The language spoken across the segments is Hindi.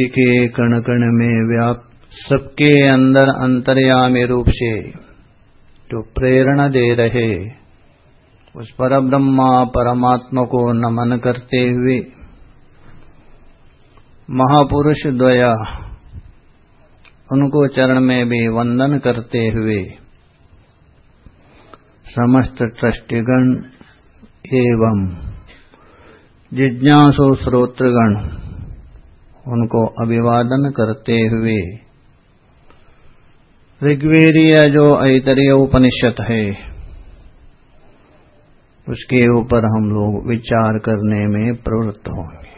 सृष्टि के कण कण में व्याप सबके अंदर अंतर्यामी रूप से जो प्रेरणा दे रहे, उस पर ब्रह्मा परमात्मा को नमन करते हुए महापुरुष द्वया उनको चरण में भी वंदन करते हुए समस्त ट्रष्टिगण एवं जिज्ञासु श्रोत्रगण उनको अभिवादन करते हुए। ऋग्वेदीय जो ऐतरीय उपनिषद है, उसके ऊपर हम लोग विचार करने में प्रवृत्त होंगे।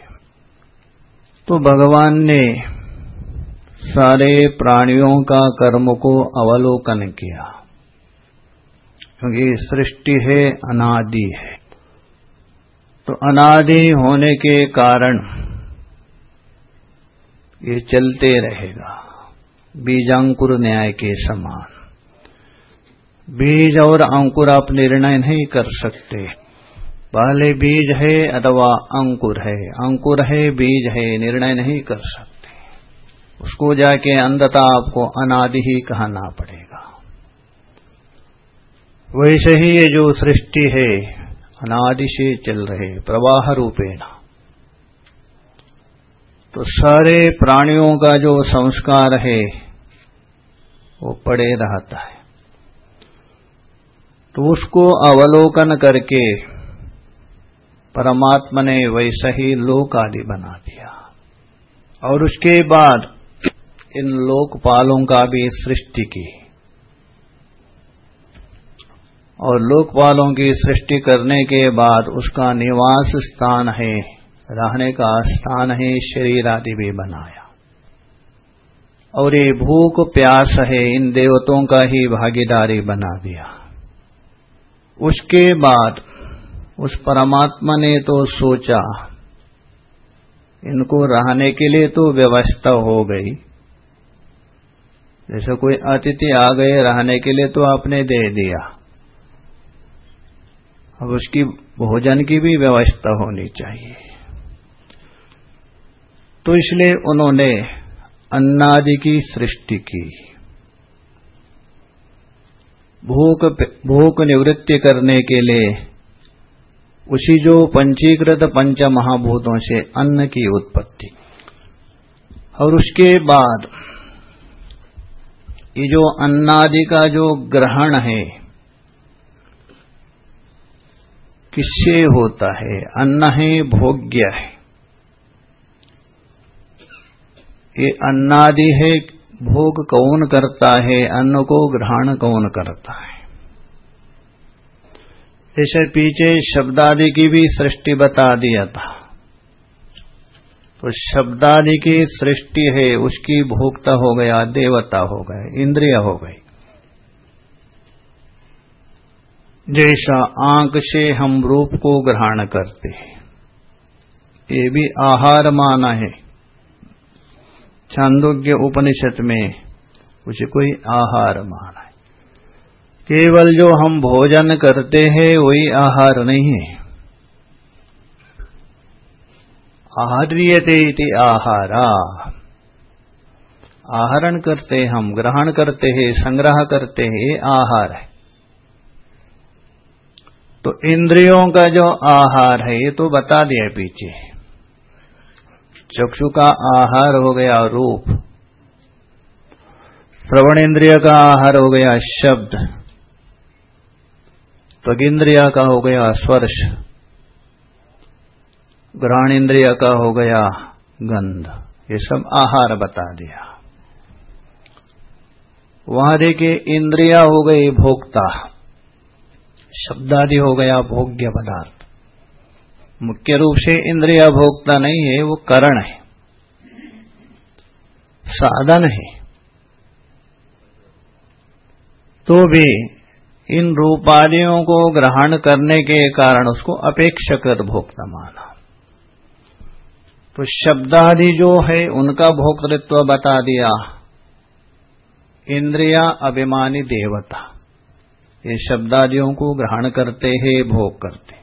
तो भगवान ने सारे प्राणियों का कर्म को अवलोकन किया, क्योंकि सृष्टि है, अनादि है। तो अनादि होने के कारण ये चलते रहेगा। बीजांकुर न्याय के समान। बीज और अंकुर आप निर्णय नहीं कर सकते। पहले बीज है अथवा अंकुर है। अंकुर है, बीज है, निर्णय नहीं कर सकते। उसको जाके अंधता आपको अनादि ही कहना पड़ेगा। वैसे ही ये जो सृष्टि है, अनादि से चल रहे प्रवाह रूपेण। तो सारे प्राणियों का जो संस्कार है, वो पड़े रहता है। तो उसको अवलोकन करके परमात्मा ने वैसा ही लोक आदि बना दिया। और उसके बाद इन लोकपालों का भी सृष्टि की। और लोकपालों की सृष्टि करने के बाद उसका निवास स्थान है रहने का स्थान है शरीर आदि भी बनाया और ये भूख प्यास है, इन देवतों का ही भागीदारी बना दिया। उसके बाद उस परमात्मा ने तो सोचा, इनको रहने के लिए तो व्यवस्था हो गई। जैसे कोई अतिथि आ गए, रहने के लिए तो आपने दे दिया। अब उसकी भोजन की भी व्यवस्था होनी चाहिए। तो इसलिए उन्होंने अन्नादि की सृष्टि की। भूख भूख निवृत्ति करने के लिए उसी जो पंचीकृत पंच महाभूतों से अन्न की उत्पत्ति। और उसके बाद ये जो अन्नादि का जो ग्रहण है, किससे होता है? अन्न है भोग्य है। ये अन्नादि है, भोग कौन करता है, अन्न को ग्रहण कौन करता है? जैसे पीछे शब्दादि की भी सृष्टि बता दिया था। तो शब्दादि की सृष्टि है, उसकी भोक्ता हो गया, देवता हो गए, इंद्रिय हो गई। जैसा आँख से हम रूप को ग्रहण करते हैं, ये भी आहार माना है। छांदोग्य उपनिषद में उसे कोई आहार माना है। केवल जो हम भोजन करते हैं, वही आहार नहीं है। आहार्यते इति आहारा। आहरण करते हम, ग्रहण करते हैं, संग्रह करते हैं आहार है। तो इंद्रियों का जो आहार है, ये तो बता दिया पीछे। चक्षु का आहार हो गया रूप श्रवण इंद्रिय का आहार हो गया शब्द, त्वगिंद्रिया का हो गया स्पर्श ग्रहण इंद्रिय का हो गया गंध। ये सब आहार बता दिया। वहाँ देखिए, इंद्रिया हो गई भोक्ता, शब्दादि हो गया भोग्य पदार्थ। मुख्य रूप से इंद्रिया भोक्ता नहीं है, वो करण है। साधन है। तो भी इन रूपादियों को ग्रहण करने के कारण उसको अपेक्षाकृत भोक्ता माना। तो शब्दादि जो है, उनका भोक्तृत्व बता दिया। इंद्रिया अभिमानी देवता। ये शब्दादियों को ग्रहण करते हैं, भोग करते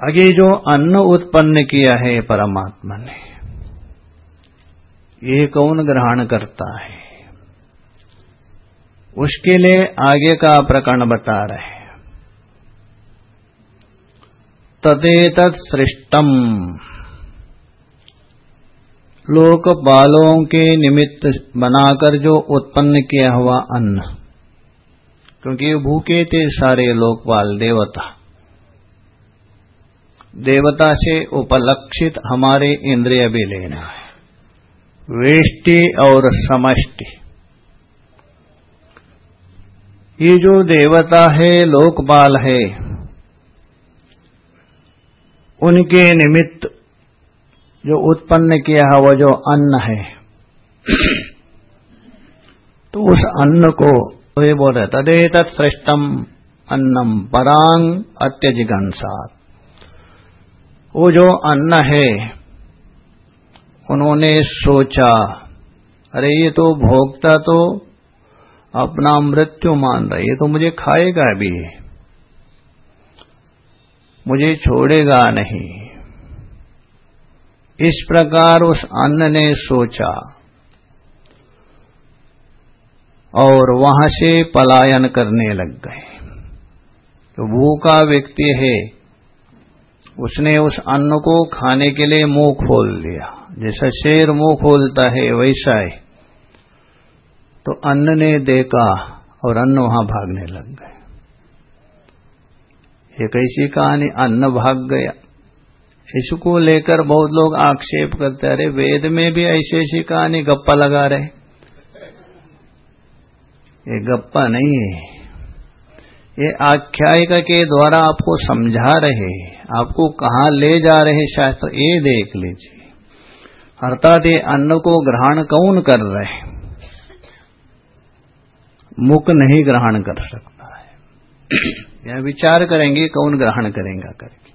आगे जो अन्न उत्पन्न किया है परमात्मा ने, ये कौन ग्रहण करता है? उसके लिए आगे का प्रकरण बता रहे तदेत सृष्टम। लोकपालों के निमित्त बनाकर जो उत्पन्न किया हुआ अन्न, क्योंकि भूखे थे सारे लोकपाल, देवता। देवता से उपलक्षित हमारे इंद्रिय भी लेना है। वेष्टि और समष्टि। ये जो देवता है, लोकपाल है, उनके निमित्त जो उत्पन्न किया है वह जो अन्न है तो उस अन्न को वे बोल रहे तदेत श्रेष्ठम अन्नम परांग अत्यजिगंसात वो जो अन्न है, उन्होंने सोचा, अरे ये तो भोगता तो अपना मृत्यु मान रहा है, ये तो मुझे खाएगा भी, मुझे छोड़ेगा नहीं। इस प्रकार उस अन्न ने सोचा और वहाँ से पलायन करने लग गए। तो भूखा व्यक्ति है उसने उस अन्न को खाने के लिए मुँह खोल दिया। जैसा शेर मुँह खोलता है, वैसा है। तो अन्न ने देखा और अन्न वहाँ भागने लग गए। ये कैसी कहानी? अन्न भाग गया। इसको लेकर बहुत लोग आक्षेप करते अरे, वेद में भी ऐसी ऐसी कहानी, गप्पा लगा रहे ये गप्पा नहीं है। ये आख्यायिका के द्वारा आपको समझा रहे, आपको कहाँ ले जा रहे शास्त्र ये देख लीजिए। अर्थात ये अन्न को ग्रहण कौन कर रहे मुख नहीं ग्रहण कर सकता है। यह विचार करेंगे कौन ग्रहण करेगा करके।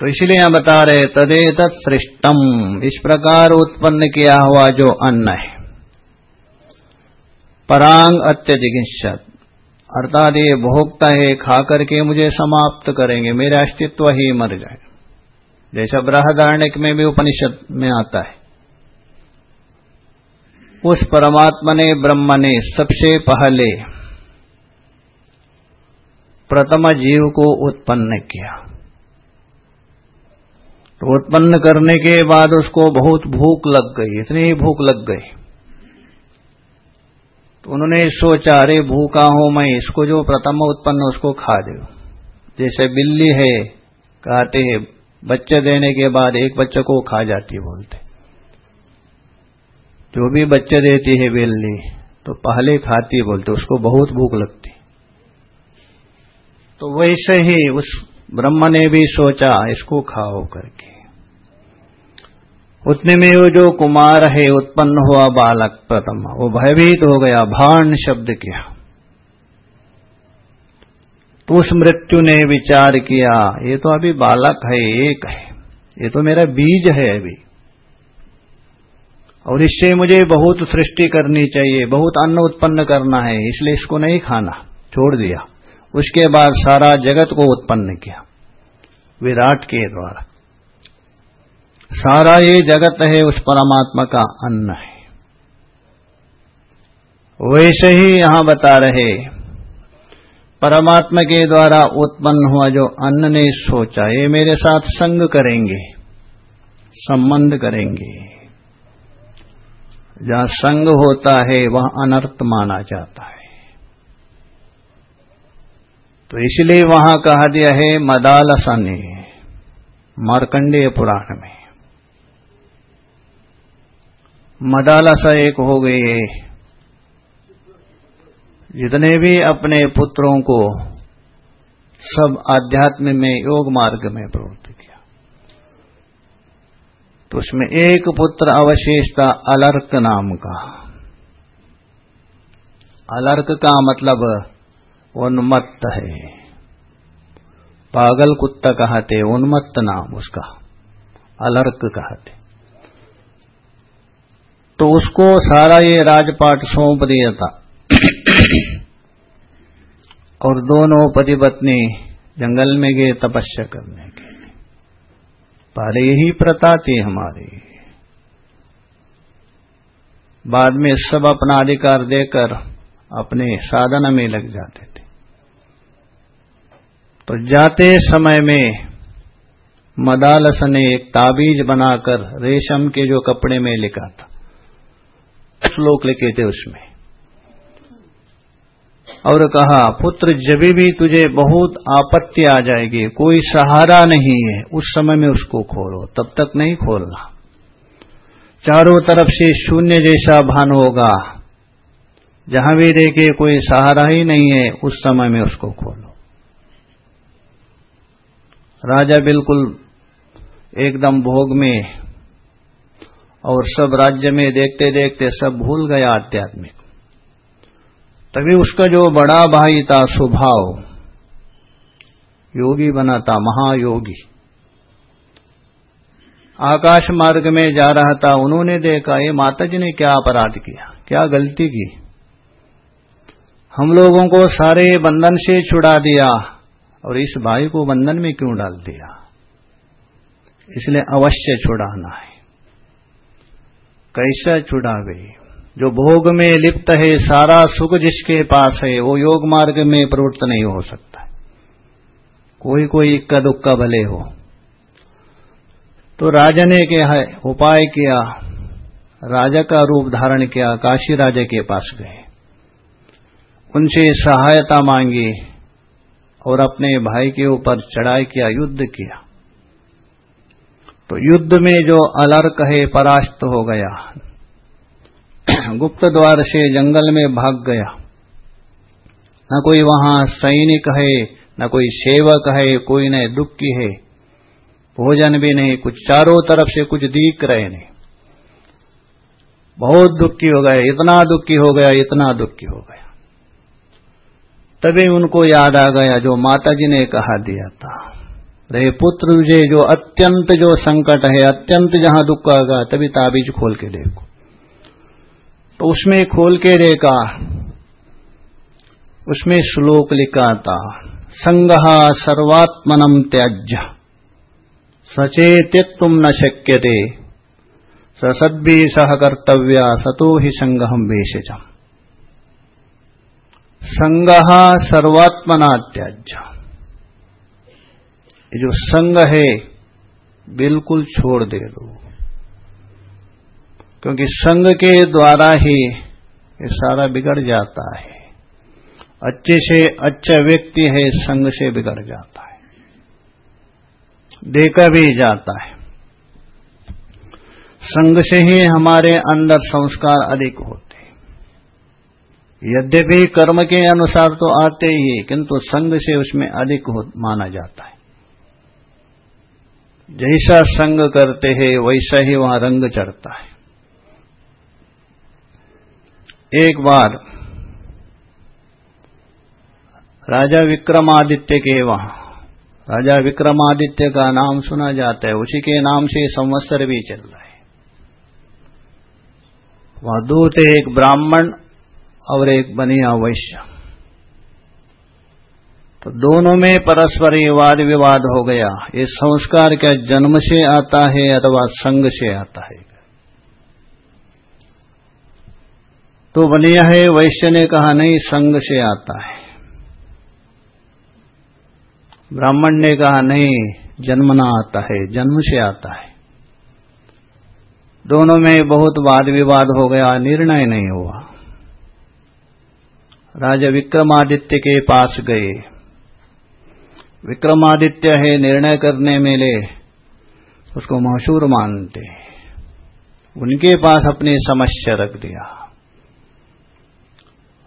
तो इसलिए यहाँ बता रहे तदे तत्सृष्टम इस प्रकार उत्पन्न किया हुआ जो अन्न है। परांग अत्यधिक अर्थात ये भोगता है खा करके मुझे समाप्त करेंगे, मेरा अस्तित्व ही मर जाए। जैसा बृहदारण्य में भी उपनिषद में आता है। उस परमात्मा ने, ब्रह्म ने सबसे पहले प्रथम जीव को उत्पन्न किया। तो उत्पन्न करने के बाद उसको बहुत भूख लग गई, इतनी भूख लग गई। उन्होंने सोचा, अरे, भूखा हूँ मैं, इसको जो प्रथम उत्पन्न उसको खा दे। जैसे बिल्ली है हैं बच्चे देने के बाद एक बच्चे को खा जाती बोलते। जो भी बच्चे देती है बिल्ली तो पहले खाती बोलते, उसको बहुत भूख लगती। तो वैसे ही उस ब्रह्म ने भी सोचा, इसको खाओ करके। उतने में वो जो कुमार है, उत्पन्न हुआ बालक प्रथम, वो भयभीत हो गया भाण शब्द किया। तो उस मृत्यु ने विचार किया, ये तो अभी बालक है, एक है, ये तो मेरा बीज है अभी। और इससे मुझे बहुत सृष्टि करनी चाहिए, बहुत अन्न उत्पन्न करना है, इसलिए इसको नहीं खाना, छोड़ दिया। उसके बाद सारा जगत को उत्पन्न किया, विराट के द्वारा। सारा ये जगत है उस परमात्मा का अन्न है। वैसे ही यहाँ बता रहे, परमात्मा के द्वारा उत्पन्न हुआ जो अन्न ने सोचा, ये मेरे साथ संग करेंगे, संबंध करेंगे। जहाँ संग होता है, वह अनर्थ माना जाता है। तो इसलिए वहाँ कहा दिया है मदालसा ने मार्कंडेय पुराण में। मदालसा एक हो गए जितने भी अपने पुत्रों को सब आध्यात्म में योग मार्ग में प्रवृत्ति तो उसमें एक पुत्र अवशेष था अलर्क नाम का। अलर्क का मतलब उन्मत्त है। पागल कुत्ता कहते उन्मत्त नाम उसका। अलर्क कहते तो उसको सारा ये राजपाट सौंप दिया था। और दोनों पति पत्नी जंगल में गए तपस्या करने के लिए। पहले यही प्रथा थी हमारी। बाद में सब अपना अधिकार देकर अपने साधन में लग जाते थे। तो जाते समय में मदालस ने एक ताबीज बनाकर रेशम के जो कपड़े में लिखा था श्लोक लिखे थे उसमें। और कहा, पुत्र, जब भी तुझे बहुत आपत्ति आ जाएगी, कोई सहारा नहीं है, उस समय में उसको खोलो, तब तक नहीं खोलना। चारों तरफ़ से शून्य जैसा भान होगा। जहाँ भी देखे कोई सहारा ही नहीं है, उस समय में उसको खोलो। राजा बिल्कुल एकदम भोग में और सब राज्य में देखते देखते सब भूल गया आध्यात्मिक। तभी उसका जो बड़ा भाई था, स्वभाव, योगी बना था, महायोगी। आकाश मार्ग में जा रहा था, उन्होंने देखा ये माता जी ने क्या अपराध किया? क्या गलती की? हम लोगों को सारे बंधन से छुड़ा दिया और इस भाई को बंधन में क्यों डाल दिया? इसलिए अवश्य छुड़ाना है। कैसा छुड़ावे? जो भोग में लिप्त है, सारा सुख जिसके पास है, वो योग मार्ग में प्रवृत्त नहीं हो सकता। कोई कोई इक्का दुक्का भले हो। तो राजा ने क्या है उपाय किया। राजा का रूप धारण किया, काशी राजा के पास गए। उनसे सहायता मांगी और अपने भाई के ऊपर चढ़ाई किया, युद्ध किया। तो युद्ध में जो अलर्क है, परास्त हो गया। गुप्त द्वार से जंगल में भाग गया। न कोई वहाँ सैनिक है, न कोई सेवक है, कोई न दुखी है। भोजन भी नहीं, कुछ चारों तरफ़ से कुछ दिख रहे नहीं। बहुत दुखी हो गए, इतना दुखी हो गया, इतना दुखी हो गया। तभी उनको याद आ गया जो माता जी ने कहा दिया था। रे पुत्र तुझे जो अत्यंत जो संकट है, अत्यंत जहाँ दुख आगा तभी ताबीज खोल के देखो। तो उसमें खोल के देखा, उसमें श्लोक लिखा था, संगहा सर्वात्मनम त्याज्य सचेतित्व न शक्य शक्यते सद्भि सह कर्तव्य, सतो ही संगहम वेशजम। संग सर्वात्मना त्याज्य। ये जो संग है, बिल्कुल छोड़ दे दो। क्योंकि संग के द्वारा ही ये सारा बिगड़ जाता है। अच्छे से अच्छा व्यक्ति है, संग से बिगड़ जाता है। देखा भी जाता है। संग से ही हमारे अंदर संस्कार अधिक होते हैं। यद्यपि कर्म के अनुसार तो आते ही, किंतु संग से उसमें अधिक माना जाता है। जैसा संग करते हैं, वैसा ही वहाँ रंग चढ़ता है। एक बार राजा विक्रमादित्य के वहाँ, राजा विक्रमादित्य का नाम सुना जाता है, उसी के नाम से संवत्सर भी चल रहा है। वह दूत एक ब्राह्मण और एक बनिया वैश्य। तो दोनों में परस्पर वाद विवाद हो गया। ये संस्कार क्या जन्म से आता है अथवा संग से आता है? तो बनिया है, वैश्य ने कहा, नहीं, संग से आता है। ब्राह्मण ने कहा, नहीं जन्मना आता है, जन्म से आता है। दोनों में बहुत वाद विवाद हो गया, निर्णय नहीं हुआ। राजा विक्रमादित्य के पास गए। विक्रमादित्य है निर्णय करने में ले उसको मशहूर मानते उनके पास अपनी समस्या रख दिया।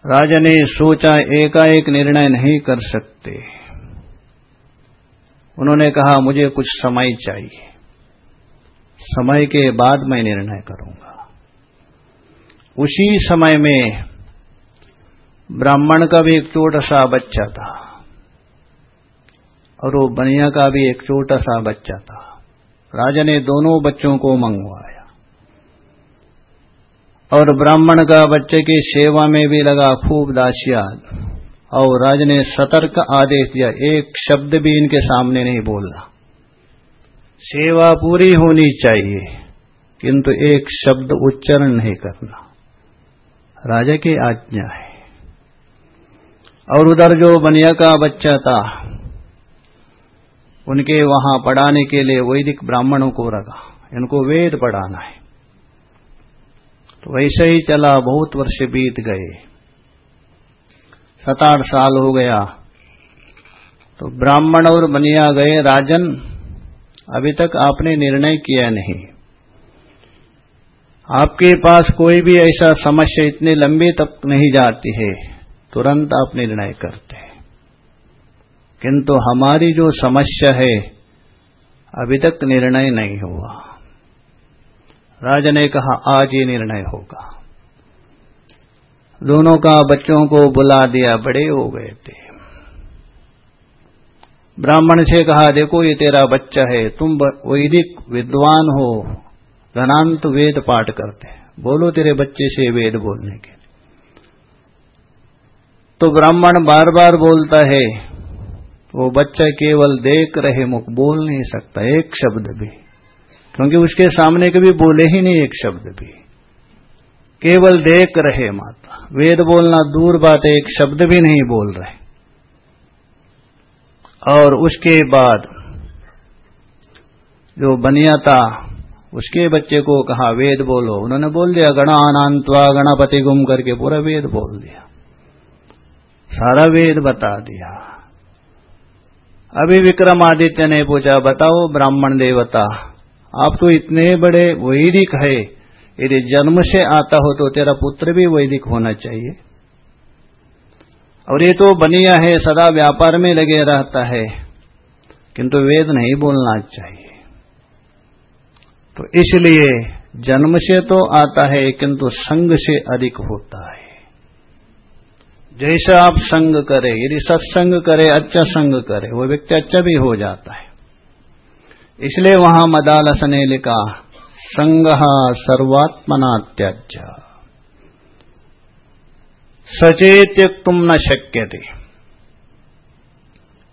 राजा ने सोचा, एकाएक निर्णय नहीं कर सकते। उन्होंने कहा, मुझे कुछ समय चाहिए। समय के बाद मैं निर्णय करूँगा। उसी समय में ब्राह्मण का भी एक छोटा सा बच्चा था। और वो बनिया का भी एक छोटा सा बच्चा था। राजा ने दोनों बच्चों को मंगवाया। और ब्राह्मण का बच्चे की सेवा में भी लगा खूब दासियात और राज ने सतर्क आदेश दिया, एक शब्द भी इनके सामने नहीं बोलना। सेवा पूरी होनी चाहिए, किंतु एक शब्द उच्चारण नहीं करना। राजा की आज्ञा है। और उधर जो बनिया का बच्चा था उनके वहाँ पढ़ाने के लिए वैदिक ब्राह्मणों को रखा। इनको वेद पढ़ाना है। तो वैसे ही चला, बहुत वर्ष बीत गए। सात आठ साल हो गया। तो ब्राह्मण और बनिया गए। राजन, अभी तक आपने निर्णय किया नहीं। आपके पास कोई भी ऐसा समस्या इतनी लंबी तक नहीं जाती है। तुरंत आप निर्णय करते हैं। किंतु हमारी जो समस्या है, अभी तक निर्णय नहीं हुआ। राजा ने कहा, आज ही निर्णय होगा। दोनों का बच्चों को बुला दिया, बड़े हो गए थे। ब्राह्मण से कहा, देखो, ये तेरा बच्चा है, तुम वैदिक विद्वान हो घनांत वेद पाठ करते बोलो तेरे बच्चे से वेद बोलने के तो ब्राह्मण बार बार बोलता है वो बच्चा केवल देख रहे मुख बोल नहीं सकता, एक शब्द भी। क्योंकि उसके सामने कभी बोले ही नहीं एक शब्द भी। केवल देख रहे माता। वेद बोलना दूर बात है, एक शब्द भी नहीं बोल रहे। और उसके बाद जो बनिया था उसके बच्चे को कहा, वेद बोलो। उन्होंने बोल दिया गणानांतवा गणपति गुम करके पूरा वेद बोल दिया। सारा वेद बता दिया। अभी विक्रमादित्य ने पूछा, बताओ ब्राह्मण देवता, आप तो इतने बड़े वैदिक है, यदि जन्म से आता हो तो तेरा पुत्र भी वैदिक होना चाहिए। और ये तो बनिया है, सदा व्यापार में लगे रहता है, किंतु वेद नहीं बोलना चाहिए। तो इसलिए जन्म से तो आता है, किंतु संग से अधिक होता है। जैसा आप संग करे, यदि सत्संग करे अच्छा संग करे, वो व्यक्ति अच्छा भी हो जाता है। इसलिए वहाँ मदालस ने लिखा, संग सर्वात्मना त्याज्य सचेत तुम न शक्य थे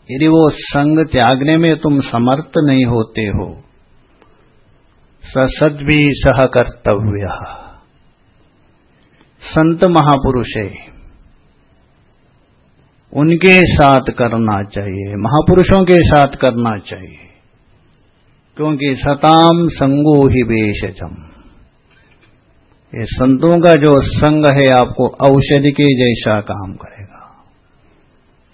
यदि वो संग त्यागने में तुम समर्थ नहीं होते हो सद्भी सह कर्तव्य। संत महापुरुष है उनके साथ करना चाहिए, महापुरुषों के साथ करना चाहिए। क्योंकि सताम संगो ही बेशजम ये संतों का जो संग है, आपको औषधि के जैसा काम करेगा।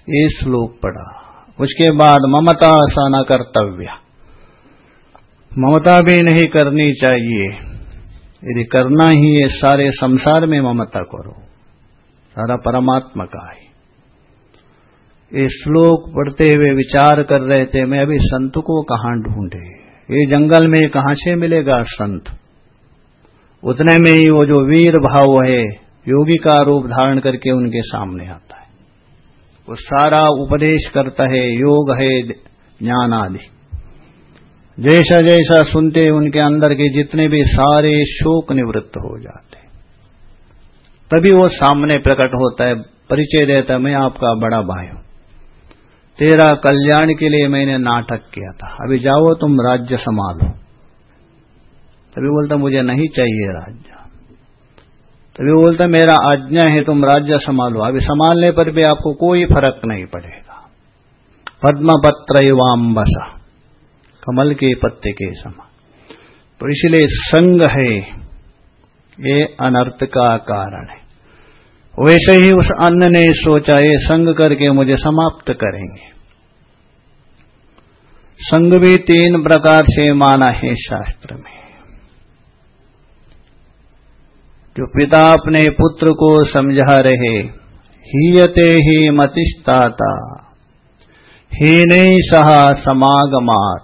ये श्लोक पढ़ा। उसके बाद ममता न कर्तव्य। ममता भी नहीं करनी चाहिए। यदि करना ही है, सारे संसार में ममता करो। सारा परमात्मा का है। ये श्लोक पढ़ते हुए विचार कर रहे थे, मैं अभी संत को कहाँ ढूंढे? ये जंगल में कहाँ से मिलेगा संत? उतने में ही वो जो वीर भाव है, योगी का रूप धारण करके उनके सामने आता है। वो सारा उपदेश करता है, योग है ज्ञान आदि जैसा जैसा सुनते उनके अंदर के जितने भी सारे शोक निवृत्त हो जाते, तभी वो सामने प्रकट होता है, परिचय देता है, मैं आपका बड़ा भाई हूँ। तेरा कल्याण के लिए मैंने नाटक किया था। अभी जाओ, तुम राज्य संभालो। तभी बोलता, मुझे नहीं चाहिए राज्य। तभी बोलता, मेरा आज्ञा है, तुम राज्य संभालो। अभी संभालने पर भी आपको कोई फ़र्क नहीं पड़ेगा। पद्म पत्र बसा, कमल के पत्ते के समान। तो इसलिए संग है, ये अनर्थ का कारण है। वैसे ही उस अन्न ने सोचा, ये संग करके मुझे समाप्त करेंगे। संग भी तीन प्रकार से माना है शास्त्र में। जो पिता अपने पुत्र को समझा रहे, हीयते ही मतिस्ताता हीने सहा समागमात।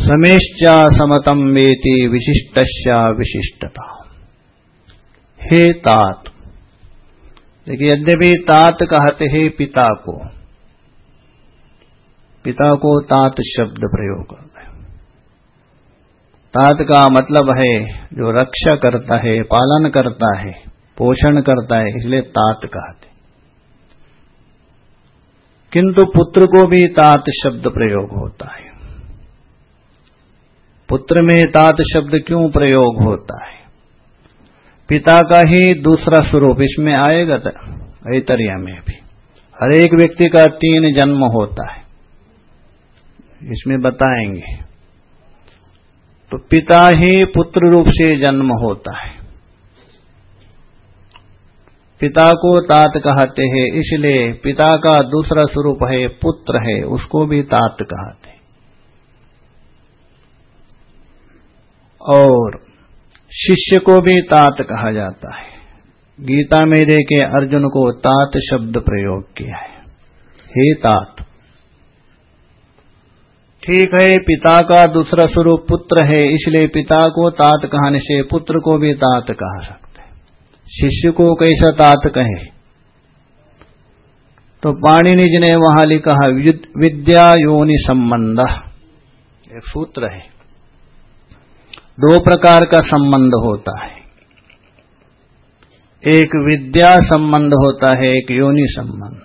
समेश्चा समतम वेति विशिष्ट विशिष्टता। हे तात देखिए, यद्यपि तात कहते हैं पिता को पिता को तात शब्द प्रयोग कर तात का मतलब है जो रक्षा करता है, पालन करता है, पोषण करता है, इसलिए तात कहते किंतु पुत्र को भी तात शब्द प्रयोग होता है। पुत्र में तात शब्द क्यों प्रयोग होता है? पिता का ही दूसरा स्वरूप इसमें आएगा ऐतरिया में भी। हर एक व्यक्ति का तीन जन्म होता है। इसमें बताएँगे। तो पिता ही पुत्र रूप से जन्म होता है। पिता को तात कहते हैं, इसलिए पिता का दूसरा स्वरूप है पुत्र है, उसको भी तात कहते हैं। और शिष्य को भी तात कहा जाता है। गीता में देखे अर्जुन को तात शब्द प्रयोग किया है। हे तात, ठीक है, पिता का दूसरा स्वरूप पुत्र है, इसलिए पिता को तात कहने से पुत्र को भी तात कहा सकते शिष्य को कैसा तात कहे? तो पाणिनि जी ने वहाँ लिखा विद्या योनि संबंध। एक सूत्र है। दो प्रकार का संबंध होता है। एक विद्या संबंध होता है, एक योनि संबंध।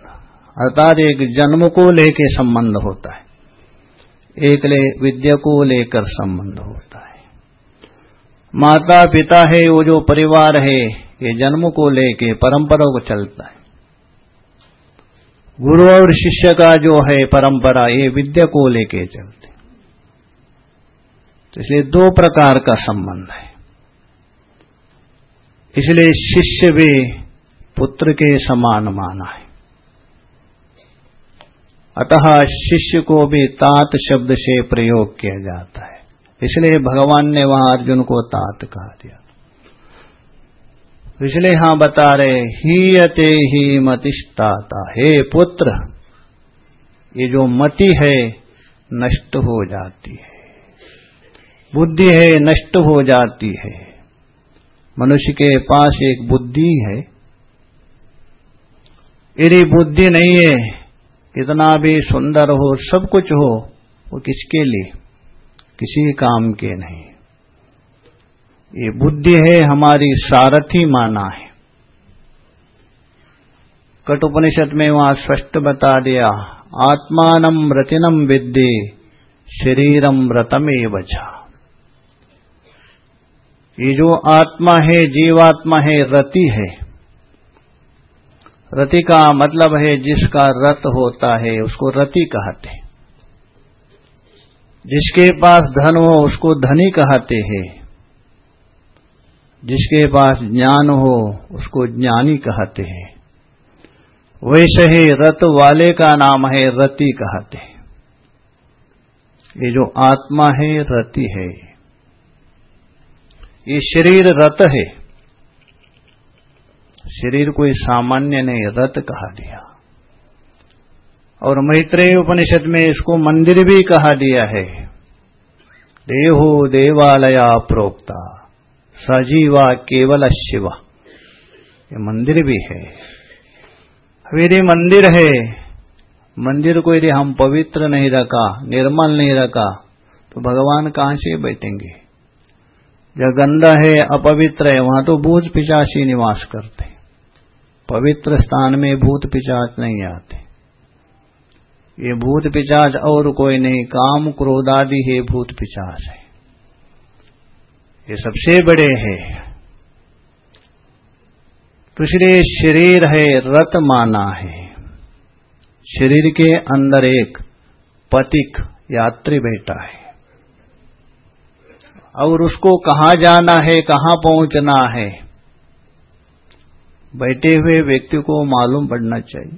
अर्थात एक जन्म को लेके संबंध होता है। एक ले, विद्या को लेकर संबंध होता है। माता पिता है, वो जो परिवार है, ये जन्म को लेके परंपरा को चलता है। गुरु और शिष्य का जो है परंपरा, ये विद्या को लेके चलते तो इसलिए दो प्रकार का संबंध है। इसलिए शिष्य भी पुत्र के समान माना है। अतः शिष्य को भी तात शब्द से प्रयोग किया जाता है। इसलिए भगवान ने वहाँ अर्जुन को तात कहा दिया। इसलिए यहाँ बता रहे, हीयते ही मतिष्ठाता, हे पुत्र, ये जो मति है, नष्ट हो जाती है। बुद्धि है, नष्ट हो जाती है। मनुष्य के पास एक बुद्धि है। यदि बुद्धि नहीं है, कितना भी सुंदर हो, सब कुछ हो, वो किसके लिए? किसी काम के नहीं। ये बुद्धि है, हमारी सारथी माना है। कटुपनिषद में वहाँ स्पष्ट बता दिया, आत्मान रतिनम विद्ये शरीरम रतमे बचा ये जो आत्मा है, जीवात्मा है, रति है। रति का मतलब है जिसका रत होता है, उसको रति कहते हैं। जिसके पास धन हो, उसको धनी कहते हैं। जिसके पास ज्ञान हो, उसको ज्ञानी कहते हैं। वैसे ही रत वाले का नाम है रति कहते हैं। ये जो आत्मा है, रति है। ये शरीर रत है। शरीर कोई सामान्य नहीं रत कहा दिया। और मैत्रेय उपनिषद में इसको मंदिर भी कहा दिया है। देहो देवालया प्रोक्ता, सजीवा केवल शिवा। ये मंदिर भी है। अब यदि मंदिर है, मंदिर को यदि हम पवित्र नहीं रखा, निर्मल नहीं रखा तो भगवान कहाँ से बैठेंगे? जहाँ गंदा है, अपवित्र है, वहाँ तो भूत पिचासी निवास करते पवित्र स्थान में भूत पिचाच नहीं आते। ये भूत पिचाच और कोई नहीं, काम क्रोधादि है भूत पिचाच है। ये सबसे बड़े है। इसलिए शरीर है, रत माना है। शरीर के अंदर एक पतिक यात्री बैठा है। और उसको कहाँ जाना है, कहाँ पहुँचना है? बैठे हुए व्यक्ति को मालूम पड़ना चाहिए।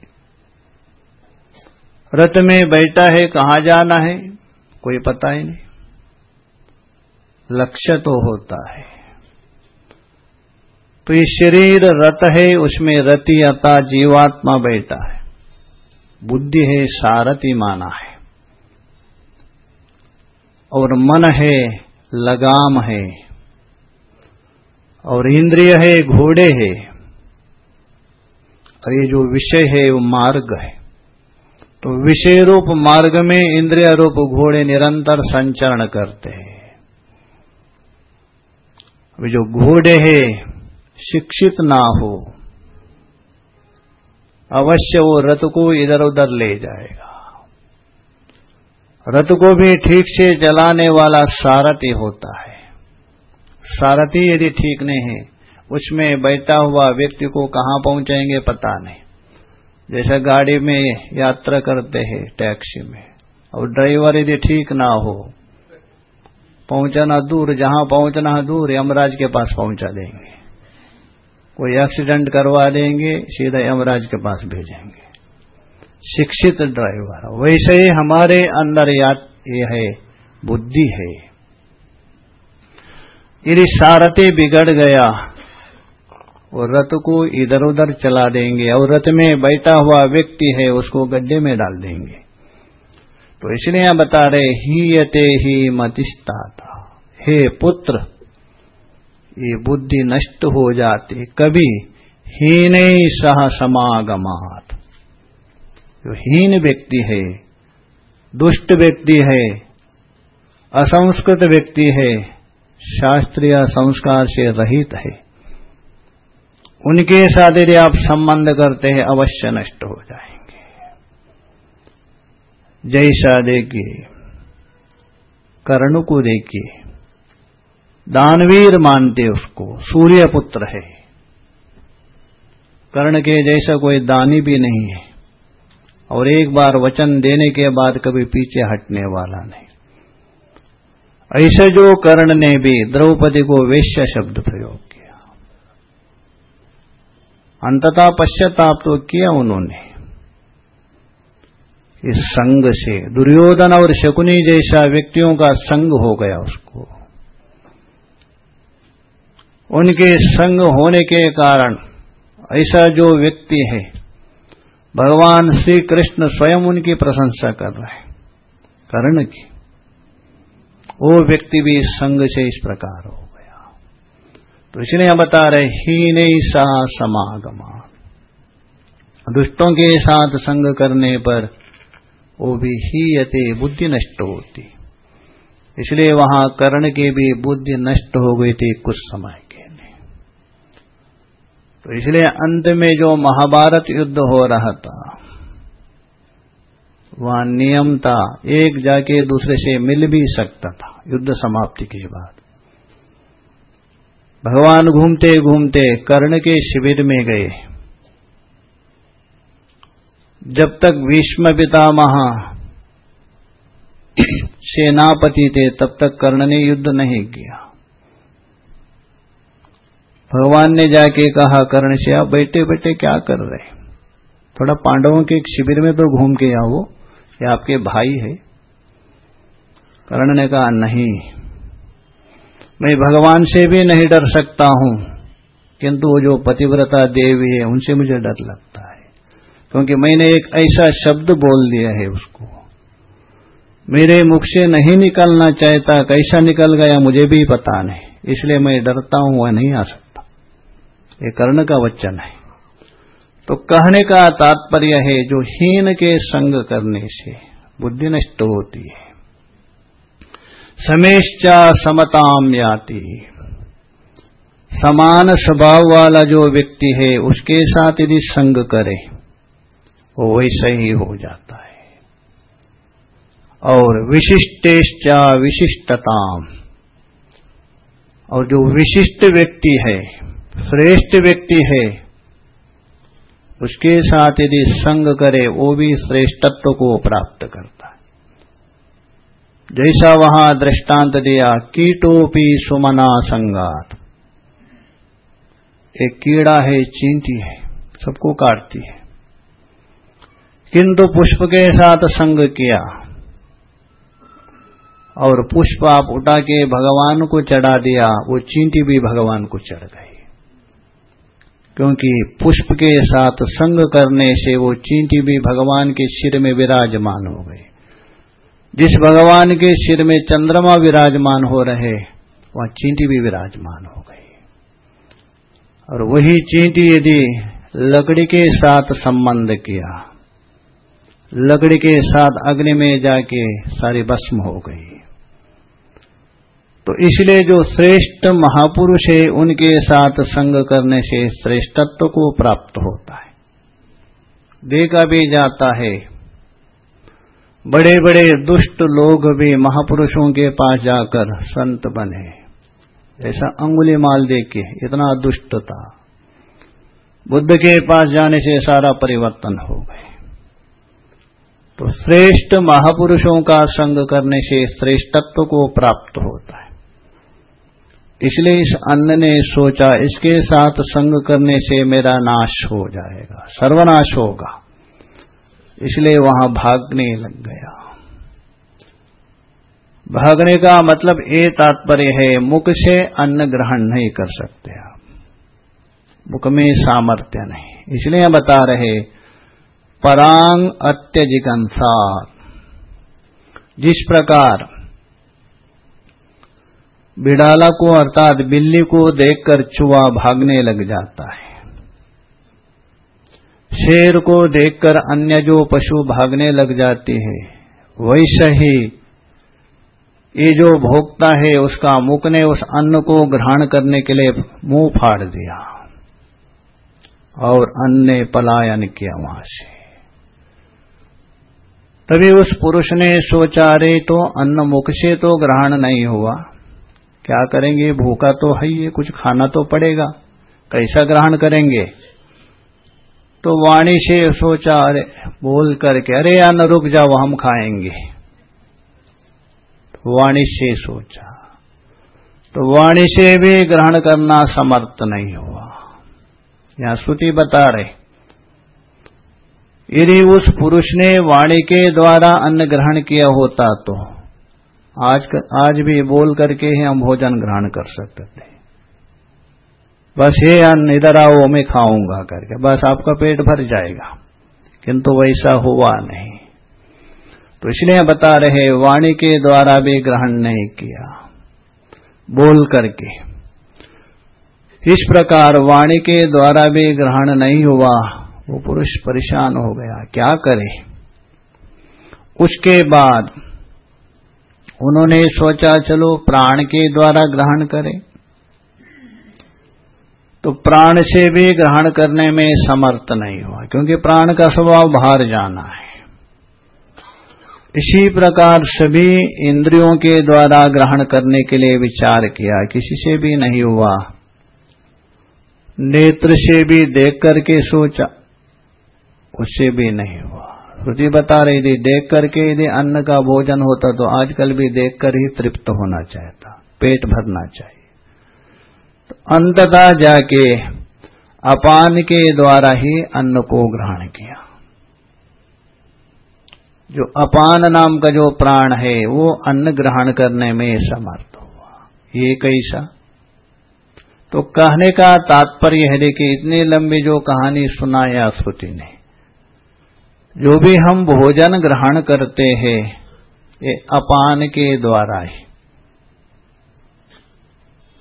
रथ में बैठा है, कहाँ जाना है, कोई पता ही नहीं। लक्ष्य तो होता है। तो ये शरीर रथ है, उसमें रति अता जीवात्मा बैठा है। बुद्धि है, सारथी माना है। और मन है लगाम है, और इंद्रिय है, घोड़े है, और ये जो विषय है, वो मार्ग है। तो विषय रूप मार्ग में इंद्रिय रूप घोड़े निरंतर संचरण करते हैं। वे जो घोड़े है, शिक्षित ना हो, अवश्य वो रथ को इधर उधर ले जाएगा। रथ को भी ठीक से जलाने वाला सारथी होता है। सारथी यदि ठीक नहीं है, उसमें बैठा हुआ व्यक्ति को कहाँ पहुंचाएँगे पता नहीं। जैसे गाड़ी में यात्रा करते हैं टैक्सी में, और ड्राइवर यदि ठीक ना हो, पहुंचाना दूर, जहाँ पहुँचना दूर, यमराज के पास पहुँचा देंगे। कोई एक्सीडेंट करवा देंगे, सीधा यमराज के पास भेजेंगे। शिक्षित ड्राइवर। वैसे ही हमारे अंदर याद ये है, बुद्धि है। यदि सारथी बिगड़ गया और रथ को इधर उधर चला देंगे और रथ में बैठा हुआ व्यक्ति है, उसको गड्ढे में डाल देंगे। तो इसलिए यहाँ बता रहे ही यते ही मतिस्ता था हे पुत्र, ये बुद्धि नष्ट हो जाती, कभी ही नहीं सह समागमात। जो हीन व्यक्ति है, दुष्ट व्यक्ति है, असंस्कृत व्यक्ति है, शास्त्रीय संस्कार से रहित है। उनके साथ यदि आप संबंध करते हैं, अवश्य नष्ट हो जाएँगे। जैसा देखिए, कर्ण को देखिए, दानवीर मानते उसको, सूर्य पुत्र है। कर्ण के जैसा कोई दानी भी नहीं है। और एक बार वचन देने के बाद कभी पीछे हटने वाला नहीं। ऐसे जो कर्ण ने भी द्रौपदी को वेश्य शब्द प्रयोग किया। अंततः पश्चाताप तो किया उन्होंने। इस संग से दुर्योधन और शकुनी जैसा व्यक्तियों का संग हो गया उसको। उनके संग होने के कारण ऐसा जो व्यक्ति है भगवान श्री कृष्ण स्वयं उनकी प्रशंसा कर रहे हैं। कर्ण की। वो व्यक्ति भी संग से इस प्रकार हो गया। तो इसलिए हम बता रहे ही नहीं सा समागमा दुष्टों के साथ संग करने पर वो भी ही यते बुद्धि नष्ट होती। इसलिए वहाँ कर्ण की भी बुद्धि नष्ट हो गई थी कुछ समय। तो इसलिए अंत में जो महाभारत युद्ध हो रहा था, वहाँ नियम था, एक जाके दूसरे से मिल भी सकता था, युद्ध समाप्ति के बाद। भगवान घूमते घूमते कर्ण के शिविर में गए। जब तक भीष्म पितामह सेनापति थे, तब तक कर्ण ने युद्ध नहीं किया। भगवान ने जाके कहा, कर्ण से आप बैठे बैठे क्या कर रहे थोड़ा पांडवों के शिविर में तो घूम के आओ, ये आपके भाई है। कर्ण ने कहा, नहीं, मैं भगवान से भी नहीं डर सकता हूँ, किंतु वो जो पतिव्रता देवी है, उनसे मुझे डर लगता है। क्योंकि मैंने एक ऐसा शब्द बोल दिया है उसको। मेरे मुख से नहीं निकलना चाहता, कैसा निकल गया मुझे भी पता नहीं, इसलिए मैं डरता हूँ, वह नहीं आ सकता। ये कर्ण का वचन है। तो कहने का तात्पर्य है, जो हीन के संग करने से बुद्धि नष्ट होती है। समेश्चा समताम याति। समान स्वभाव वाला जो व्यक्ति है, उसके साथ यदि संग करे, वो वैसे ही हो जाता है। और विशिष्टेश्चा विशिष्टताम और जो विशिष्ट व्यक्ति है श्रेष्ठ व्यक्ति है। उसके साथ यदि संग करे, वो भी श्रेष्ठत्व को प्राप्त करता है। जैसा वहाँ दृष्टांत दिया, कीटोपी सुमना संगात। एक कीड़ा है, चींटी है, सबको काटती है। किंतु पुष्प के साथ संग किया, और पुष्प आप उठा के भगवान को चढ़ा दिया, वो चींटी भी भगवान को चढ़ गई। क्योंकि पुष्प के साथ संग करने से वो चींटी भी भगवान के सिर में विराजमान हो गई जिस भगवान के सिर में चंद्रमा विराजमान हो रहे, वहाँ चींटी भी विराजमान हो गई। और वही चींटी यदि लकड़ी के साथ संबंध किया, लकड़ी के साथ अग्नि में जाके सारी भस्म हो गई। तो इसलिए जो श्रेष्ठ महापुरुष है, उनके साथ संग करने से श्रेष्ठत्व को प्राप्त होता है। देखा भी जाता है। बड़े बड़े दुष्ट लोग भी महापुरुषों के पास जाकर संत बने। ऐसा अंगुली माल देख इतना दुष्ट था बुद्ध के पास जाने से सारा परिवर्तन हो गए। तो श्रेष्ठ महापुरुषों का संग करने से श्रेष्ठत्व को प्राप्त होता है। इसलिए इस अन्न ने सोचा, इसके साथ संग करने से मेरा नाश हो जाएगा, सर्वनाश होगा। इसलिए वहाँ भागने लग गया। भागने का मतलब ये तात्पर्य है, मुख से अन्न ग्रहण नहीं कर सकते आप। मुख में सामर्थ्य नहीं। इसलिए बता रहे, परांग अत्यजिकंसार जिस प्रकार बिड़ाला को अर्थात बिल्ली को देखकर चुहा भागने लग जाता है। शेर को देखकर अन्य जो पशु भागने लग जाती है, वैसे ही ये जो भोगता है उसका मुख ने उस अन्न को ग्रहण करने के लिए मुँह फाड़ दिया और अन्न ने पलायन किया वहाँ से। तभी उस पुरुष ने सोचा रे तो अन्न मुख से तो ग्रहण नहीं हुआ। क्या करेंगे? भूखा तो है ये कुछ खाना तो पड़ेगा। कैसा ग्रहण करेंगे? तो वाणी से सोचा, अरे, बोल करके, अरे, अन्न रुक जाओ, हम खाएँगे। तो वाणी से सोचा। तो वाणी से भी ग्रहण करना समर्थ नहीं हुआ। यहाँ श्रुति बता रहे, यदि उस पुरुष ने वाणी के द्वारा अन्न ग्रहण किया होता तो आज कर, आज भी बोल करके ही हम भोजन ग्रहण कर सकते थे। बस ये अन्न इधर आओ मैं खाऊँगा करके। बस आपका पेट भर जाएगा। किंतु वैसा हुआ नहीं। तो इसलिए बता रहे वाणी के द्वारा भी ग्रहण नहीं किया। बोल करके। इस प्रकार वाणी के द्वारा भी ग्रहण नहीं हुआ। वो पुरुष परेशान हो गया। क्या करे? उसके बाद उन्होंने सोचा, चलो, प्राण के द्वारा ग्रहण करें। तो प्राण से भी ग्रहण करने में समर्थ नहीं हुआ, क्योंकि प्राण का स्वभाव बाहर जाना है। इसी प्रकार सभी इंद्रियों के द्वारा ग्रहण करने के लिए विचार किया, किसी से भी नहीं हुआ। नेत्र से भी देख करके सोचा, उससे भी नहीं हुआ। श्रुति बता रही थी, देख करके यदि अन्न का भोजन होता तो आजकल भी देखकर ही तृप्त होना चाहता, पेट भरना चाहिए। तो अंततः जाके अपान के द्वारा ही अन्न को ग्रहण किया। जो अपान नाम का जो प्राण है, वो अन्न ग्रहण करने में समर्थ हुआ। ये कैसा? तो कहने का तात्पर्य है देखिए इतनी लंबी जो कहानी सुनाया श्रुति ने जो भी हम भोजन ग्रहण करते हैं, ये अपान के द्वारा ही।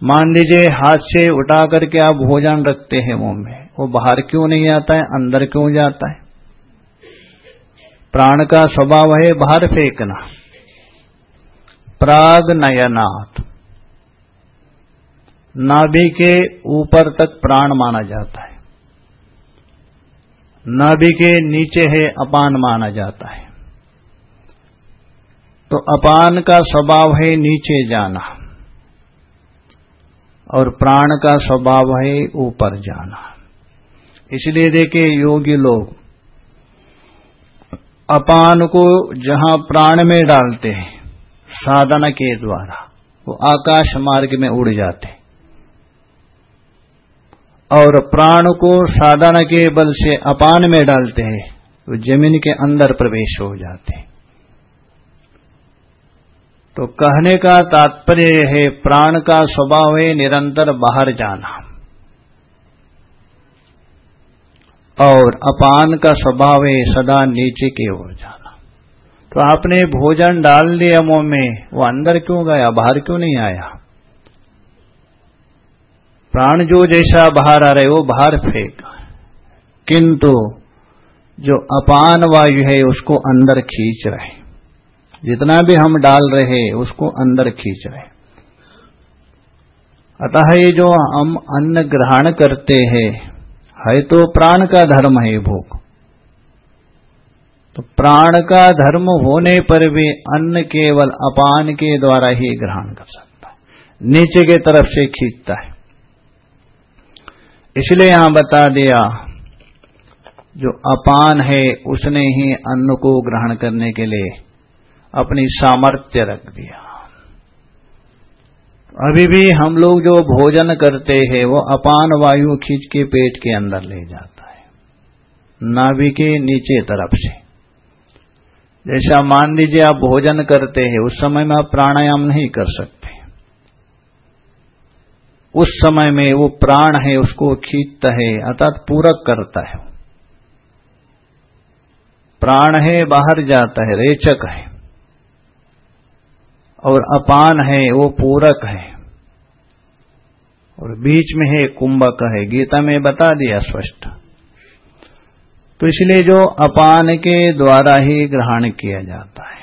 मान लीजिए हाथ से उठा करके आप भोजन रखते हैं मुँह में, वो बाहर क्यों नहीं आता है, अंदर क्यों जाता है? प्राण का स्वभाव है बाहर फेंकना। प्राग नयनाथ नाभि के ऊपर तक प्राण माना जाता है। नाभि के नीचे है, अपान माना जाता है। तो अपान का स्वभाव है नीचे जाना और प्राण का स्वभाव है ऊपर जाना। इसलिए देखे योगी लोग, अपान को जहाँ प्राण में डालते हैं, साधना के द्वारा, वो आकाश मार्ग में उड़ जाते और प्राण को साधना के बल से अपान में डालते हैं तो ज़मीन के अंदर प्रवेश हो जाते हैं। तो कहने का तात्पर्य है, प्राण का स्वभाव है निरंतर बाहर जाना। और अपान का स्वभाव है सदा नीचे की ओर जाना। तो आपने भोजन डाल दिया मुँह में, वो अंदर क्यों गया, बाहर क्यों नहीं आया? प्राण जो जैसा बाहर आ रहे वो बाहर फेंक। किंतु जो अपान वायु है, उसको अंदर खींच रहे जितना भी हम डाल रहे उसको अंदर खींच रहे अतः ये जो हम अन्न ग्रहण करते हैं, है तो प्राण का धर्म है भूख तो प्राण का धर्म होने पर भी अन्न केवल अपान के द्वारा ही ग्रहण कर सकता है। नीचे के तरफ़ से खींचता है। इसलिए यहाँ बता दिया, जो अपान है, उसने ही अन्न को ग्रहण करने के लिए अपनी सामर्थ्य रख दिया। अभी भी हम लोग जो भोजन करते हैं, वो अपान वायु खींच के पेट के अंदर ले जाता है, नाभि के नीचे तरफ़ से। जैसा मान लीजिए आप भोजन करते हैं, उस समय में आप प्राणायाम नहीं कर सकते। उस समय में वो प्राण है, उसको खींचता है, अर्थात पूरक करता है प्राण है, बाहर जाता है, रेचक है। और अपान है, वो पूरक है। और बीच में है, कुंभक है। गीता में बता दिया स्पष्ट। तो इसलिए जो अपान के द्वारा ही ग्रहण किया जाता है।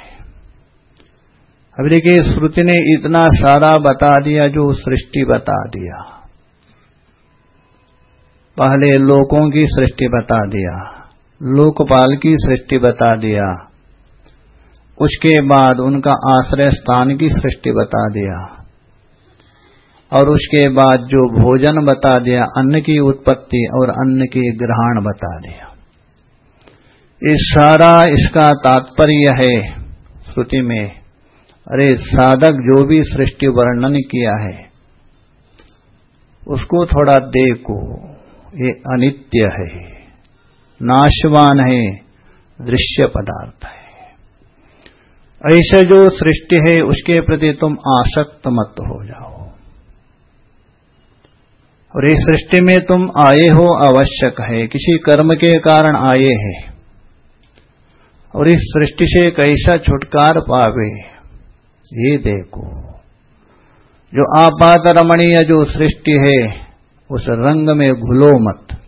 अब देखिए, श्रुति ने इतना सारा बता दिया जो सृष्टि बता दिया। पहले लोकों की सृष्टि बता दिया, लोकपाल की सृष्टि बता दिया, उसके बाद उनका आश्रय स्थान की सृष्टि बता दिया, और उसके बाद जो भोजन बता दिया, अन्न की उत्पत्ति और अन्न की ग्रहण बता दिया। इस सारा इसका तात्पर्य है श्रुति में। अरे साधक जो भी सृष्टि वर्णन किया है, उसको थोड़ा देखो, ये अनित्य है, नाशवान है, दृश्य पदार्थ है। ऐसे जो सृष्टि है, उसके प्रति तुम आसक्त मत हो जाओ। और इस सृष्टि में तुम आए हो आवश्यक है, किसी कर्म के कारण आए हैं। और इस सृष्टि से कैसा छुटकार पावे ये देखो, जो आपात रमणीय जो सृष्टि है, उस रंग में घुलो मत।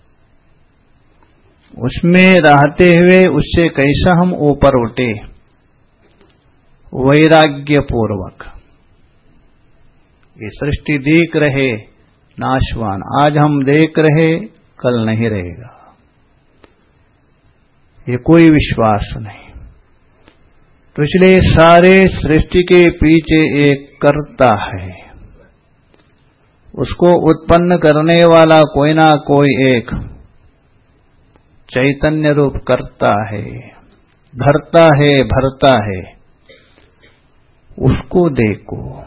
उसमें रहते हुए उससे कैसा हम ऊपर उठे? वैराग्य पूर्वक ये सृष्टि देख रहे, नाशवान। आज हम देख रहे, कल नहीं रहेगा। ये कोई विश्वास नहीं। तो इसलिए सारे सृष्टि के पीछे एक कर्ता है। उसको उत्पन्न करने वाला कोई ना कोई एक चैतन्य रूप करता है। धरता है, भरता है। उसको देखो।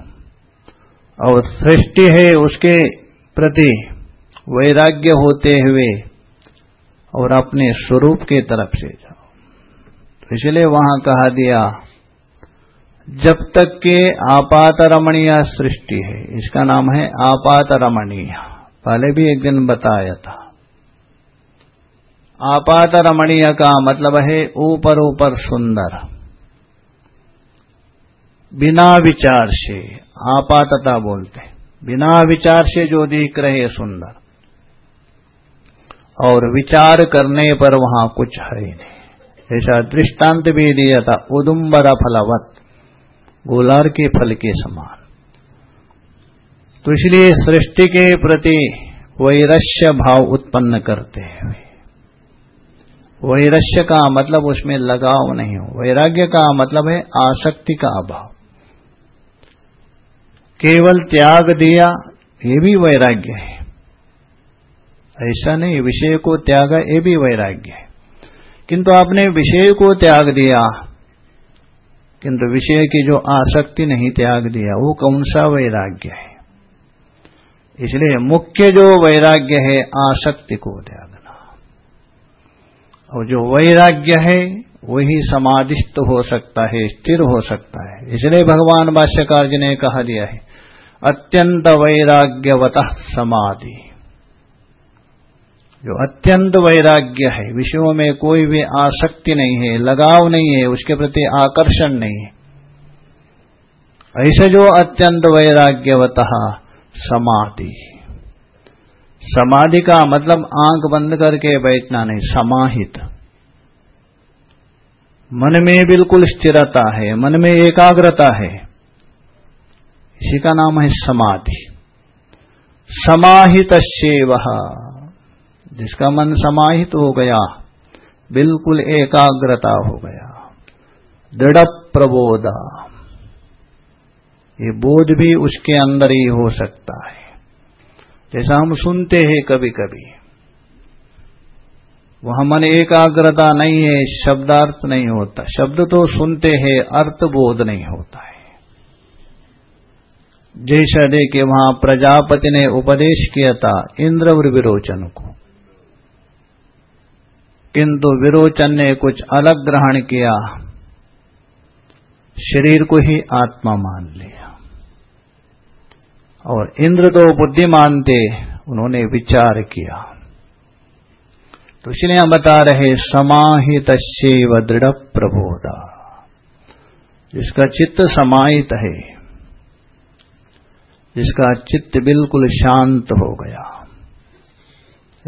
और सृष्टि है उसके प्रति वैराग्य होते हुए और अपने स्वरूप के तरफ़ से जाओ। इसलिए वहाँ कहा दिया, जब तक के आपात रमणीय सृष्टि है, इसका नाम है आपात रमणीय पहले भी एक दिन बताया था। आपात रमणीय का मतलब है ऊपर ऊपर सुंदर। बिना विचार से, आपातता बोलते बिना विचार से जो दिख रहे सुंदर। और विचार करने पर वहाँ कुछ है ही नहीं। ऐसा दृष्टांत भी दिया था, उदुम्बरा फलवत, गोलार के फल के समान। तो इसलिए सृष्टि के प्रति वैरस्य भाव उत्पन्न करते हुए, वैरस्य का मतलब उसमें लगाव नहीं हो, वैराग्य का मतलब है आसक्ति का अभाव। केवल त्याग दिया, ये भी वैराग्य है। ऐसा नहीं, विषय को त्यागा, ये भी वैराग्य है। किंतु आपने विषय को त्याग दिया। किंतु विषय की जो आसक्ति नहीं त्याग दिया, वो कौन सा वैराग्य है? इसलिए मुख्य जो वैराग्य है, आसक्ति को त्यागना। और जो वैराग्य है, वही समाधिस्थ हो सकता है, स्थिर हो सकता है। इसलिए भगवान भाष्यकार जी ने कहा दिया है, अत्यंत वैराग्यवत समाधि। जो अत्यंत वैराग्य है, विषयों में कोई भी आसक्ति नहीं है, लगाव नहीं है, उसके प्रति आकर्षण नहीं है। ऐसे जो अत्यंत वैराग्यवत समाधि। समाधि का मतलब आँख बंद करके बैठना नहीं, समाहित। मन में बिल्कुल स्थिरता है, मन में एकाग्रता है। इसी का नाम है समाधि। समाहित वह जिसका मन समाहित हो गया, बिल्कुल एकाग्रता हो गया। दृढ़ प्रबोधा ये बोध भी उसके अंदर ही हो सकता है। जैसा हम सुनते हैं कभी कभी वह मन एकाग्रता नहीं है, शब्दार्थ नहीं होता। शब्द तो सुनते हैं अर्थ बोध नहीं होता है। जैसा देखे वहाँ प्रजापति ने उपदेश किया था इंद्र विरोचन को। किंतु विरोचन ने कुछ अलग ग्रहण किया। शरीर को ही आत्मा मान लिया। और इंद्र तो बुद्धिमान थे, उन्होंने विचार किया। तो इसलिए हम बता रहे, समाहित व दृढ़ प्रबोधा। जिसका चित्त समाहित है, जिसका चित्त बिल्कुल शांत हो गया।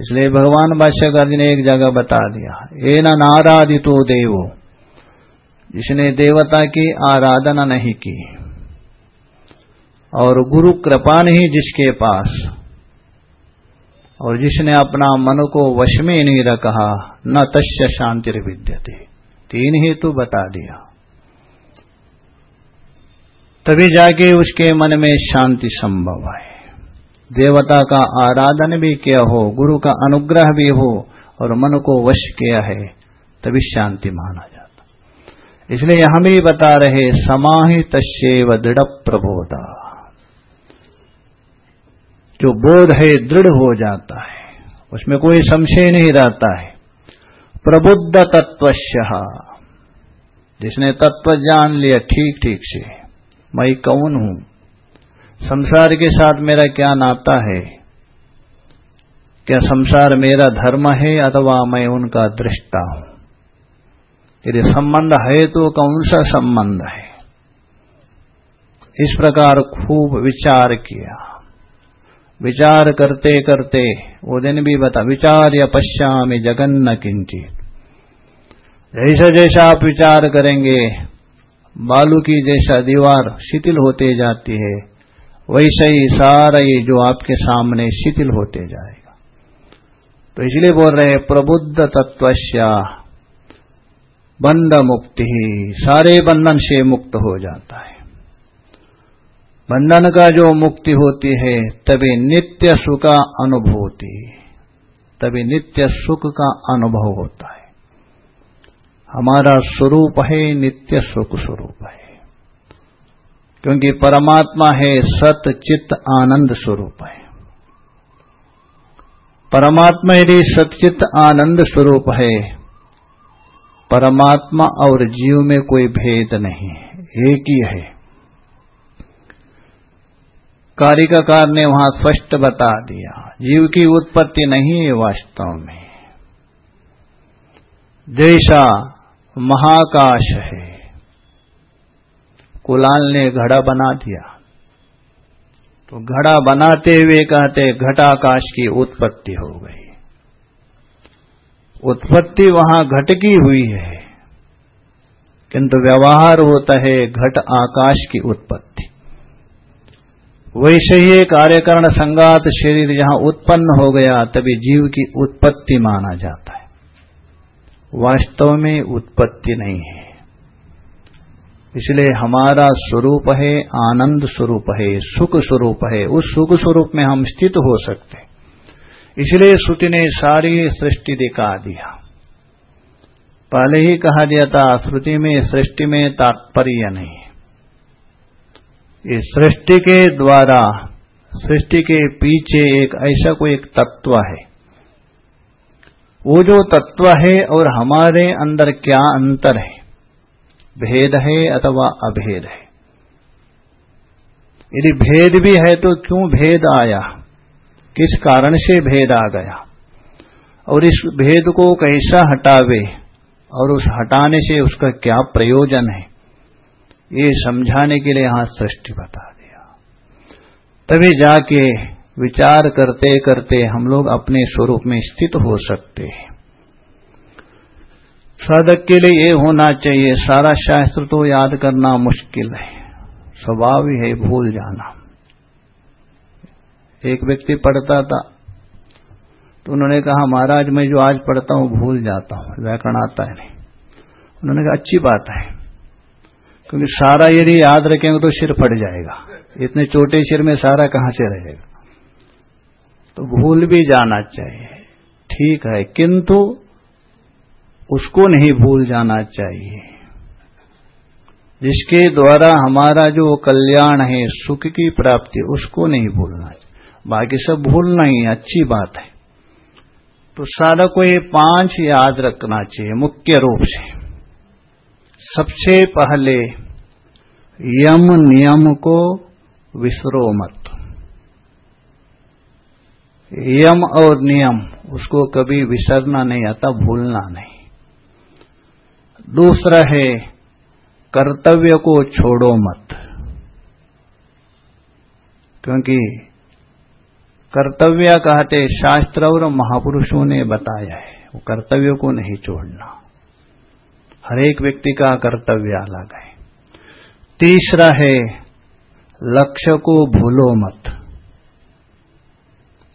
इसलिए भगवान बादशाह जी ने एक जगह बता दिया न नाराधितो देवो। जिसने देवता की आराधना नहीं की, और गुरु कृपा नहीं जिसके पास, और जिसने अपना मन को वश में नहीं रखा, न तस्य शांति विद्यते तीन ही तो बता दिया। तभी जाके उसके मन में शांति संभव है देवता का आराधन भी किया हो, गुरु का अनुग्रह भी हो और मन को वश किया है, तभी शांति माना जाता। इसलिए हम ही बता रहे समाहित शेव दृढ़ प्रबोधा जो बोध है, दृढ़ हो जाता है, उसमें कोई संशय नहीं रहता है। प्रबुद्ध तत्वश्य। जिसने तत्व जान लिया ठीक ठीक से, मैं कौन हूँ? संसार के साथ मेरा क्या नाता है? क्या संसार मेरा धर्म है अथवा मैं उनका दृष्टा हूँ? यदि संबंध है तो कौन सा संबंध है? इस प्रकार खूब विचार किया। विचार करते करते, वो दिन भी बता, विचार या पश्यामी जगन्न किंचित। जैसा जैसा आप विचार करेंगे, बालू की जैसा दीवार शिथिल होते जाती है वैसे ही सारा ये जो आपके सामने शिथिल होते जाएगा। तो इसलिए बोल रहे हैं, प्रबुद्ध तत्वश्या बंध मुक्ति ही, सारे बंधन से मुक्त हो जाता है। बंधन का जो मुक्ति होती है, तभी नित्य सुख का अनुभूति, तभी नित्य सुख का अनुभव होता है। हमारा स्वरूप है नित्य सुख स्वरूप है। क्योंकि परमात्मा है सत चित्त आनंद स्वरूप है। परमात्मा यदि सचित आनंद स्वरूप है, परमात्मा और जीव में कोई भेद नहीं, एक ही है। कारिकाकार ने वहाँ स्पष्ट बता दिया, जीव की उत्पत्ति नहीं है वास्तव में। जैसा महाकाश है कुलाल ने घड़ा बना दिया। तो घड़ा बनाते हुए कहते, घटाकाश की उत्पत्ति हो गई। उत्पत्ति वहाँ घट की हुई है। किंतु व्यवहार होता है घट आकाश की उत्पत्ति। वैसे ही कार्यकरण संगात शरीर जहाँ उत्पन्न हो गया, तभी जीव की उत्पत्ति माना जाता है। वास्तव में उत्पत्ति नहीं है। इसलिए हमारा स्वरूप है, आनंद स्वरूप है, सुख स्वरूप है। उस सुख स्वरूप में हम स्थित हो सकते इसलिए श्रुति ने सारी सृष्टि दिखा दिया। पहले ही कहा दिया था, श्रुति में, सृष्टि में तात्पर्य नहीं इस सृष्टि के द्वारा, सृष्टि के पीछे एक ऐसा कोई एक तत्व है। वो जो तत्व है और हमारे अंदर क्या अंतर है भेद है अथवा अभेद है। यदि भेद भी है तो क्यों भेद आया? किस कारण से भेद आ गया? और इस भेद को कैसा हटावे और उस हटाने से उसका क्या प्रयोजन है? ये समझाने के लिए यहाँ सृष्टि बता दिया। तभी जाके विचार करते करते हम लोग अपने स्वरूप में स्थित हो सकते हैं। साधक के लिए ये होना चाहिए, सारा शास्त्र तो याद करना मुश्किल है। स्वभाव ही है, भूल जाना। एक व्यक्ति पढ़ता था तो उन्होंने कहा, महाराज, मैं जो आज पढ़ता हूँ, भूल जाता हूँ, व्याकरण आता है नहीं। उन्होंने कहा, अच्छी बात है, क्योंकि सारा यदि याद रखेंगे तो सिर फट जाएगा। इतने छोटे सिर में सारा कहाँ से रहेगा? तो भूल भी जाना चाहिए। ठीक है, किंतु उसको नहीं भूल जाना चाहिए। जिसके द्वारा हमारा जो कल्याण है, सुख की प्राप्ति, उसको नहीं भूलना बाकी सब भूलना ही, अच्छी बात है। तो सारा को ये पाँच याद रखना चाहिए, मुख्य रूप से। सबसे पहले, यम नियम को विसरो मत। यम और नियम, उसको कभी विसरना नहीं आता, भूलना नहीं। दूसरा है, कर्तव्य को छोड़ो मत। क्योंकि कर्तव्य कहते शास्त्र और महापुरुषों ने बताया है, वो कर्तव्य को नहीं छोड़ना। हर एक व्यक्ति का कर्तव्य अलग है। तीसरा है, लक्ष्य को भूलो मत।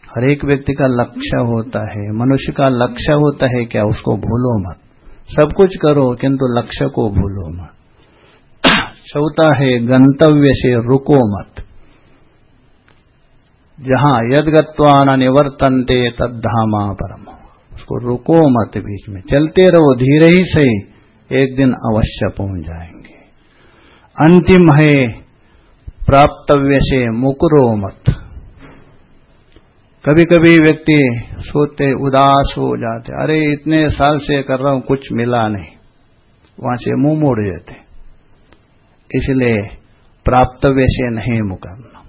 हर एक व्यक्ति का लक्ष्य होता है, मनुष्य का लक्ष्य होता है क्या, उसको भूलो मत। सब कुछ करो, किंतु लक्ष्य को भूलो मत। चौथा है, गंतव्य से रुको मत। जहाँ यदगत्वा न निवर्तनते तद्धामा परम। उसको रुको मत बीच में। चलते रहो, धीरे ही सही एक दिन अवश्य पहुँच जाएँगे। अंतिम है, प्राप्तव्य से मुकरो मत। कभी कभी व्यक्ति सोते, उदास हो जाते, अरे इतने साल से कर रहा हूँ, कुछ मिला नहीं। वहाँ से मुँह मोड़ जाते इसलिए प्राप्तव्य से नहीं मुकरना।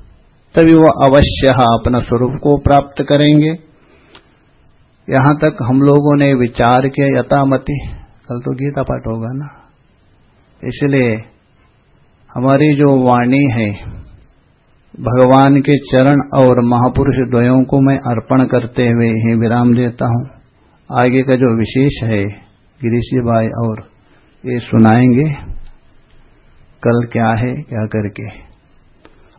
तभी वो अवश्य अपना स्वरूप को प्राप्त करेंगे। यहाँ तक हम लोगों ने विचार किया, यथामति। कल तो गीता पाठ होगा ना। इसलिए हमारी जो वाणी है भगवान के चरण और महापुरुष द्वयों को मैं अर्पण करते हुए ही विराम देता हूँ। आगे का जो विशेष है, गिरीशी भाई और ये सुनाएँगे, कल क्या है, क्या करके।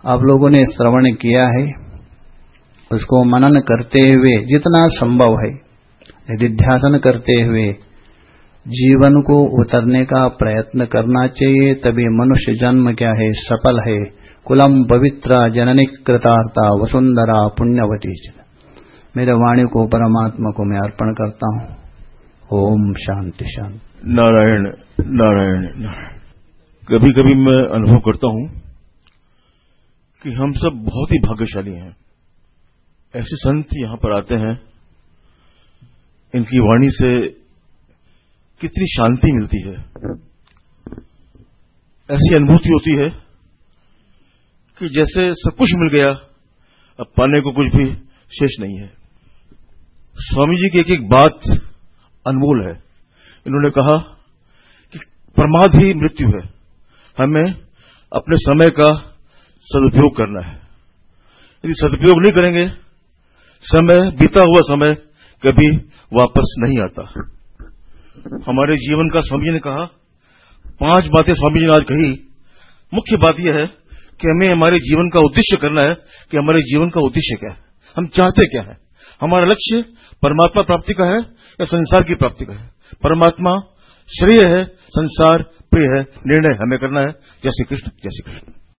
आप लोगों ने श्रवण किया है, उसको मनन करते हुए जितना संभव है, निधिध्यासन करते हुए जीवन को उतरने का प्रयत्न करना चाहिए, तभी मनुष्य जन्म क्या है, सफल है कुलम पवित्र जननी कृतार्ता वसुंधरा पुण्यवती मेरे वाणी को परमात्मा को मैं अर्पण करता हूँ। ओम शांति शांति। नारायण नारायण नारायण। कभी कभी मैं अनुभव करता हूँ कि हम सब बहुत ही भाग्यशाली हैं। ऐसे संत यहाँ पर आते हैं, इनकी वाणी से कितनी शांति मिलती है। ऐसी अनुभूति होती है कि जैसे सब कुछ मिल गया, अब पाने को कुछ भी शेष नहीं है। स्वामी जी की एक एक बात अनमोल है। इन्होंने कहा कि प्रमाद ही मृत्यु है। हमें अपने समय का सदुपयोग करना है। यदि सदुपयोग नहीं करेंगे, समय, बीता हुआ समय कभी वापस नहीं आता। हमारे जीवन का स्वामी जी ने कहा, पाँच बातें स्वामी जी ने आज कही। मुख्य बात यह है कि हमें हमारे जीवन का उद्देश्य करना है कि हमारे जीवन का उद्देश्य क्या है? हम चाहते क्या है? हमारा लक्ष्य परमात्मा प्राप्ति का है या संसार की प्राप्ति का है? परमात्मा श्रेय है, संसार प्रिय है, निर्णय हमें करना है। जय श्री कृष्ण, जय श्री कृष्ण।